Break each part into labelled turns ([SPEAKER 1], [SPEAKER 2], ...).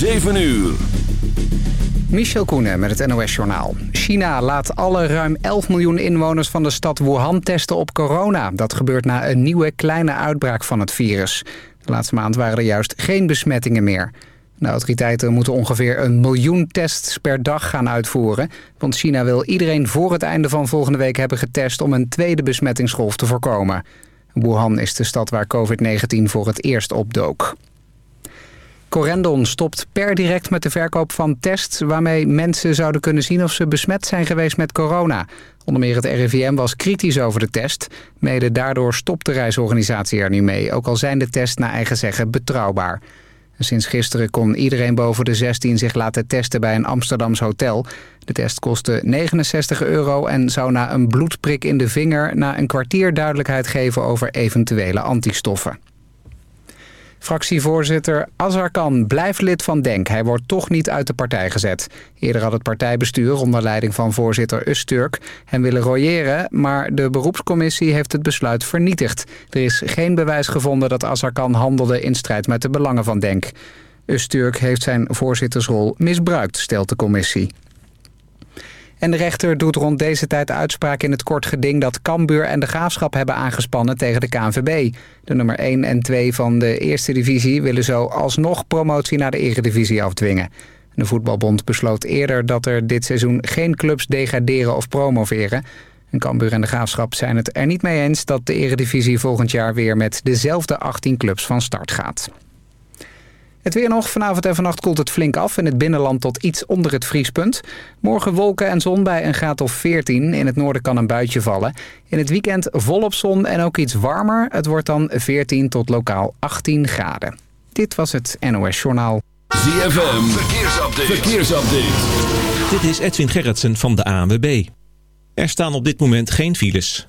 [SPEAKER 1] 7 uur.
[SPEAKER 2] Michel Koenen met het NOS-journaal. China laat alle ruim 11 miljoen inwoners van de stad Wuhan testen op corona. Dat gebeurt na een nieuwe kleine uitbraak van het virus. De laatste maand waren er juist geen besmettingen meer. De autoriteiten moeten ongeveer een miljoen tests per dag gaan uitvoeren. Want China wil iedereen voor het einde van volgende week hebben getest... om een tweede besmettingsgolf te voorkomen. Wuhan is de stad waar COVID-19 voor het eerst opdook. Corendon stopt per direct met de verkoop van tests... waarmee mensen zouden kunnen zien of ze besmet zijn geweest met corona. Onder meer het RIVM was kritisch over de test. Mede daardoor stopt de reisorganisatie er nu mee... ook al zijn de tests naar eigen zeggen betrouwbaar. Sinds gisteren kon iedereen boven de 16 zich laten testen bij een Amsterdams hotel. De test kostte 69 euro en zou na een bloedprik in de vinger... na een kwartier duidelijkheid geven over eventuele antistoffen. Fractievoorzitter Azarkan blijft lid van DENK. Hij wordt toch niet uit de partij gezet. Eerder had het partijbestuur onder leiding van voorzitter Usturk hem willen royeren... maar de beroepscommissie heeft het besluit vernietigd. Er is geen bewijs gevonden dat Azarkan handelde in strijd met de belangen van DENK. Usturk heeft zijn voorzittersrol misbruikt, stelt de commissie. En de rechter doet rond deze tijd uitspraak in het kort geding... dat Cambuur en de Graafschap hebben aangespannen tegen de KNVB. De nummer 1 en 2 van de eerste divisie willen zo alsnog promotie naar de eredivisie afdwingen. De voetbalbond besloot eerder dat er dit seizoen geen clubs degraderen of promoveren. En Cambuur en de Graafschap zijn het er niet mee eens... dat de eredivisie volgend jaar weer met dezelfde 18 clubs van start gaat. Het weer nog. Vanavond en vannacht koelt het flink af. In het binnenland tot iets onder het vriespunt. Morgen wolken en zon bij een graad of 14. In het noorden kan een buitje vallen. In het weekend volop zon en ook iets warmer. Het wordt dan 14 tot lokaal 18 graden. Dit was het NOS Journaal.
[SPEAKER 1] ZFM. Verkeersupdate. Verkeersupdate.
[SPEAKER 3] Dit is Edwin Gerritsen van de ANWB. Er staan op dit moment geen files.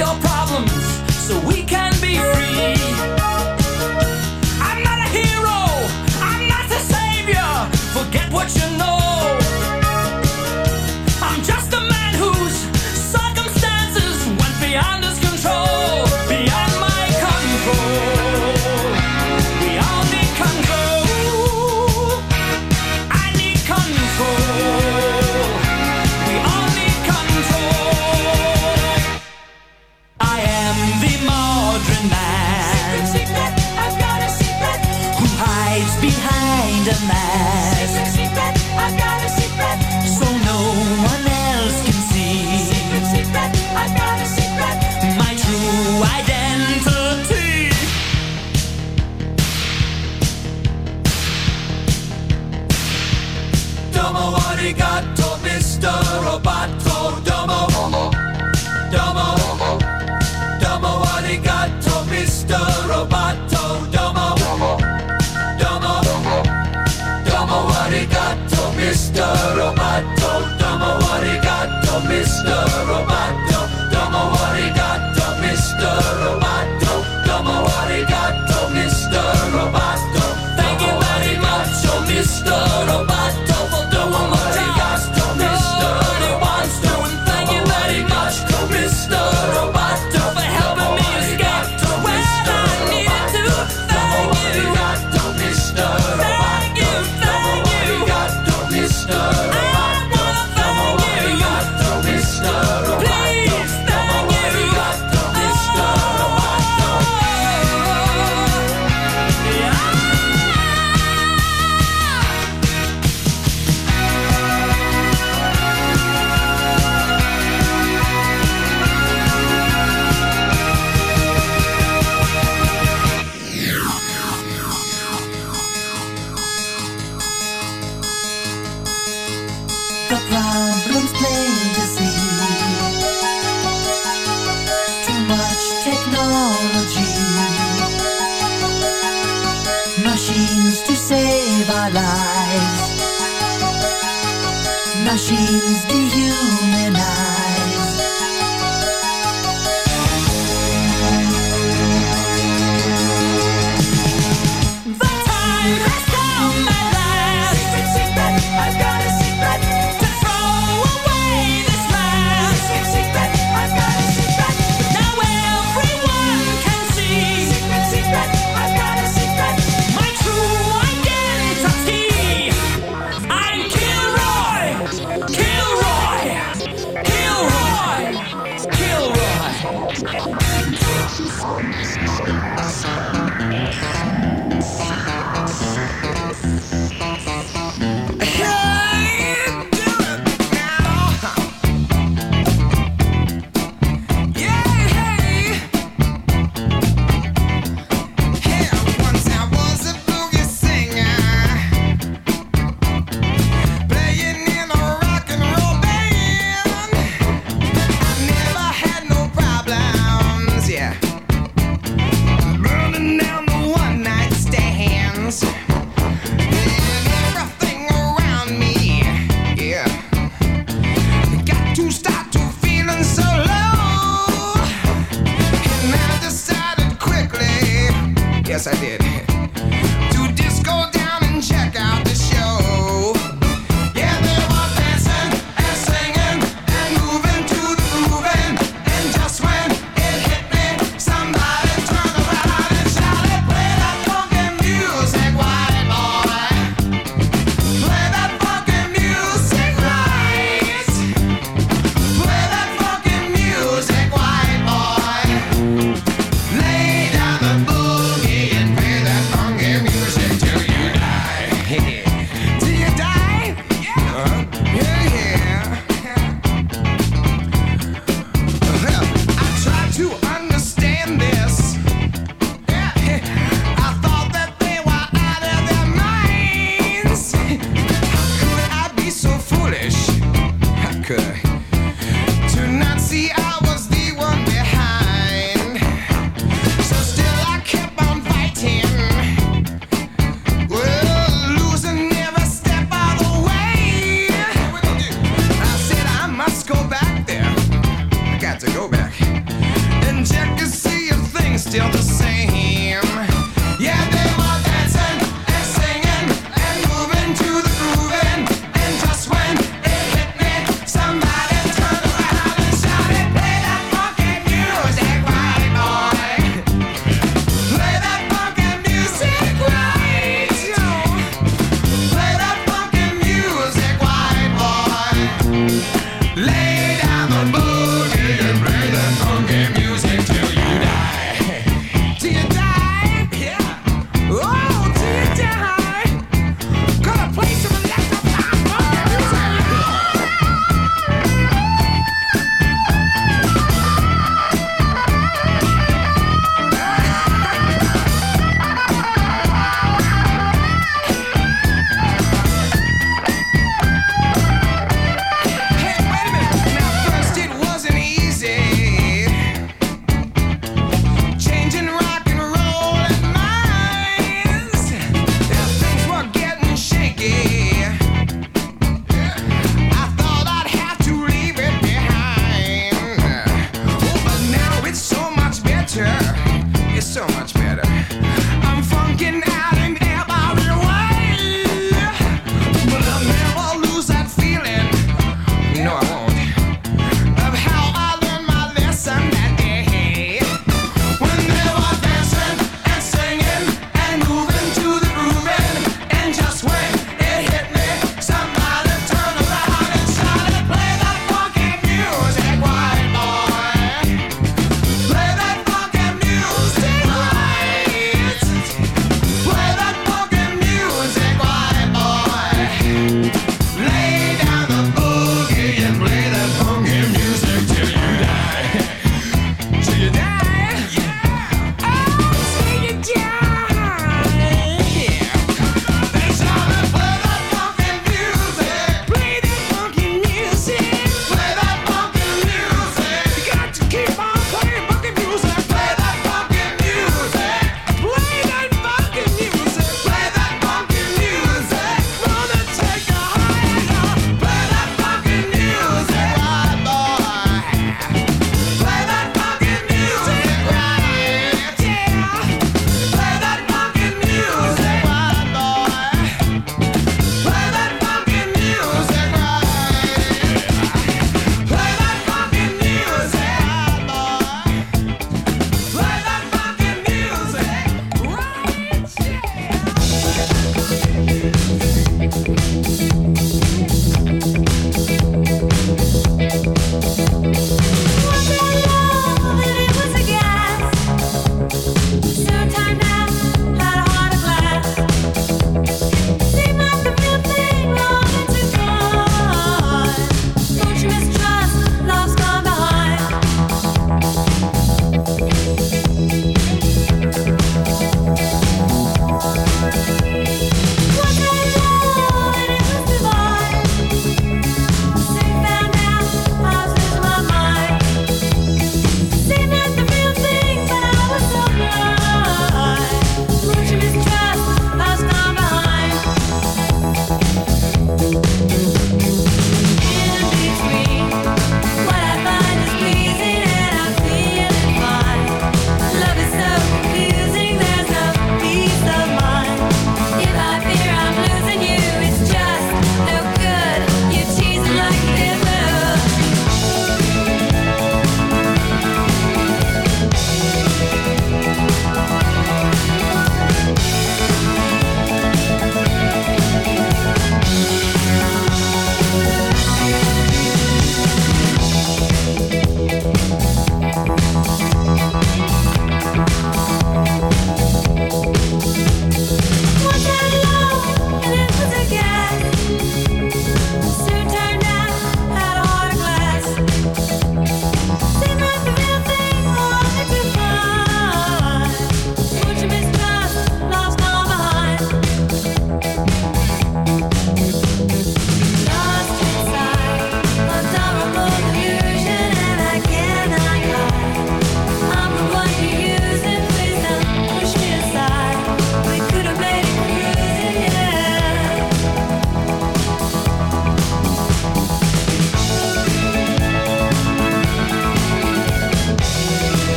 [SPEAKER 4] Your
[SPEAKER 5] down.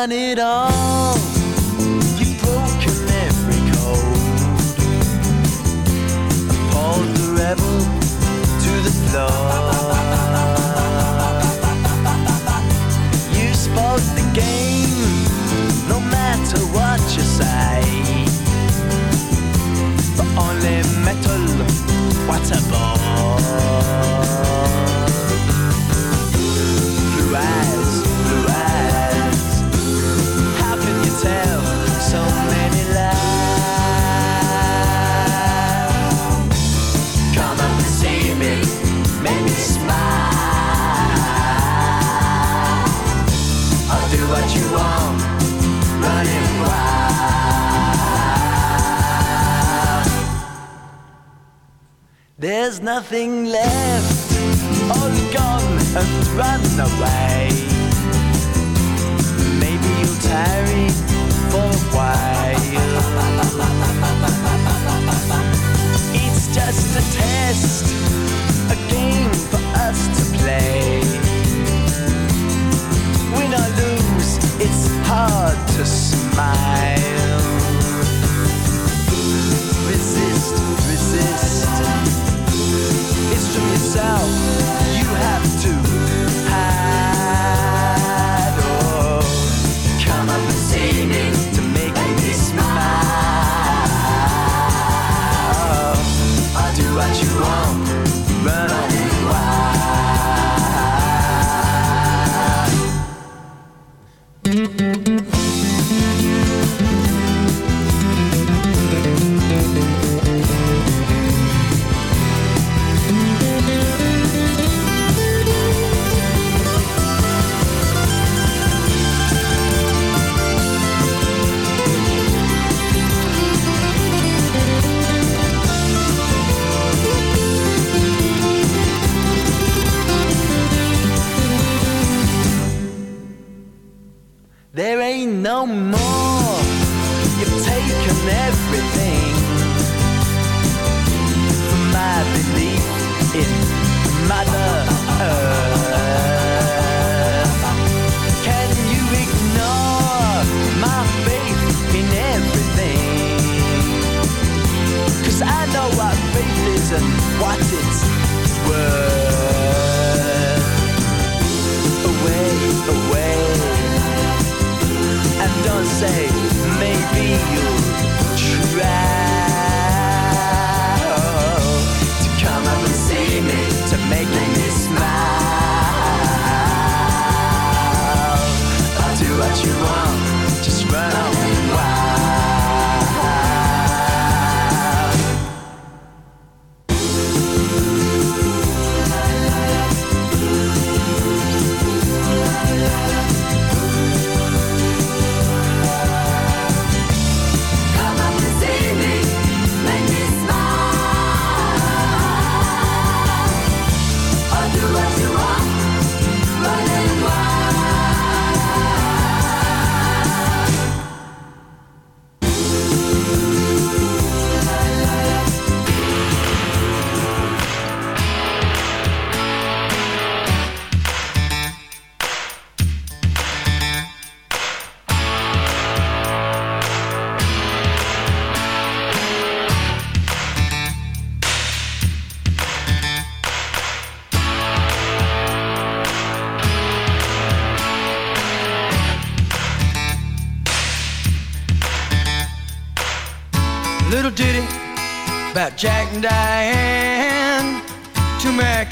[SPEAKER 6] Done it all.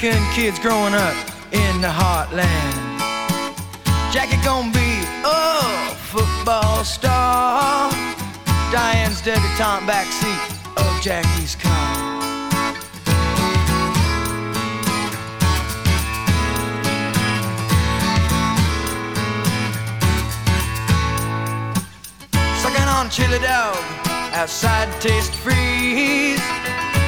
[SPEAKER 7] American kids growing up in the heartland. Jackie gonna be a football star. Diane's debutante backseat of Jackie's car. Sucking on chili dog outside taste freeze.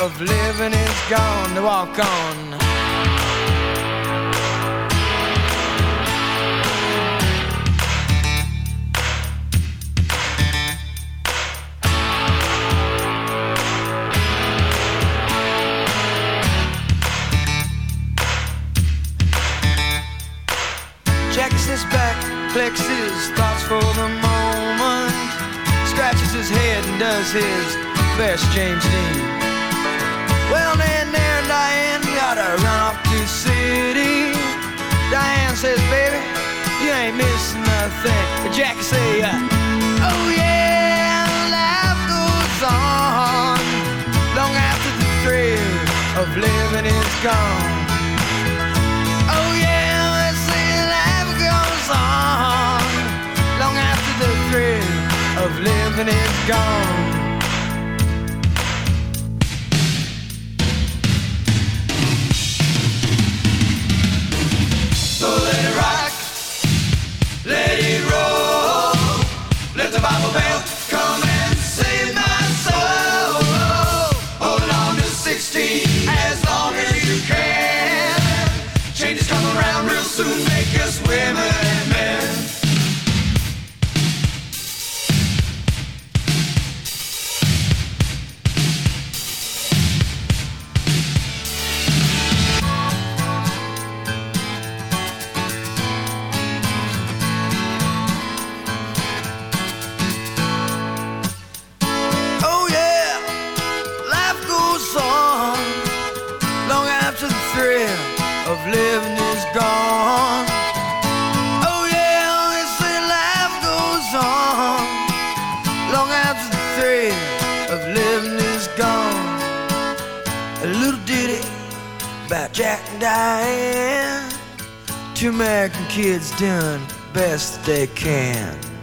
[SPEAKER 7] of living is gone. To walk on. Jackie sits back, his thoughts for the moment, scratches his head and does his best James Dean. Gone. Oh yeah, say life goes on long after the thrill of living is gone. Little ditty about Jack and Diane. Two American kids doing best they can.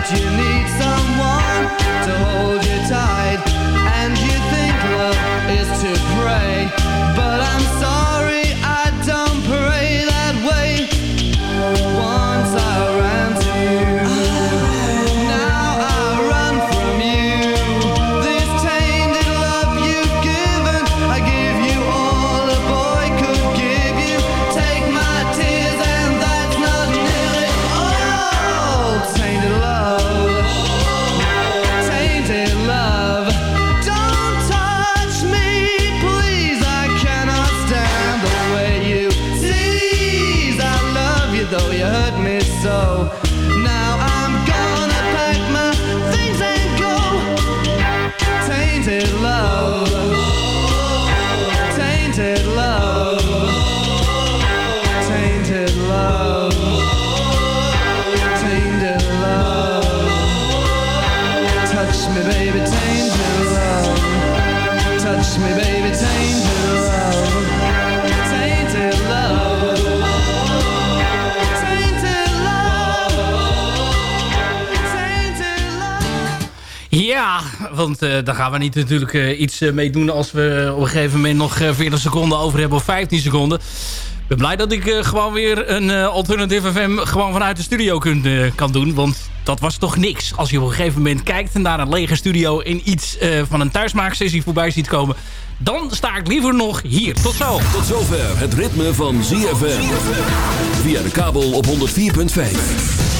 [SPEAKER 7] But you need someone to hold you tight, and you think love is to pray. But I'm sorry,
[SPEAKER 8] want eh, daar gaan we niet natuurlijk eh, iets eh, mee doen... als we op een gegeven moment nog eh, 40 seconden over hebben of 15 seconden. Ik ben blij dat ik gewoon weer een Alternative FM gewoon vanuit de studio kan doen. Want dat was toch niks. Als je op een gegeven moment kijkt naar een lege studio... en iets van een thuismaaksessie voorbij ziet komen... dan sta ik liever nog hier. Tot zo.
[SPEAKER 1] Tot zover het ritme van ZFM. Via de kabel op 104.5.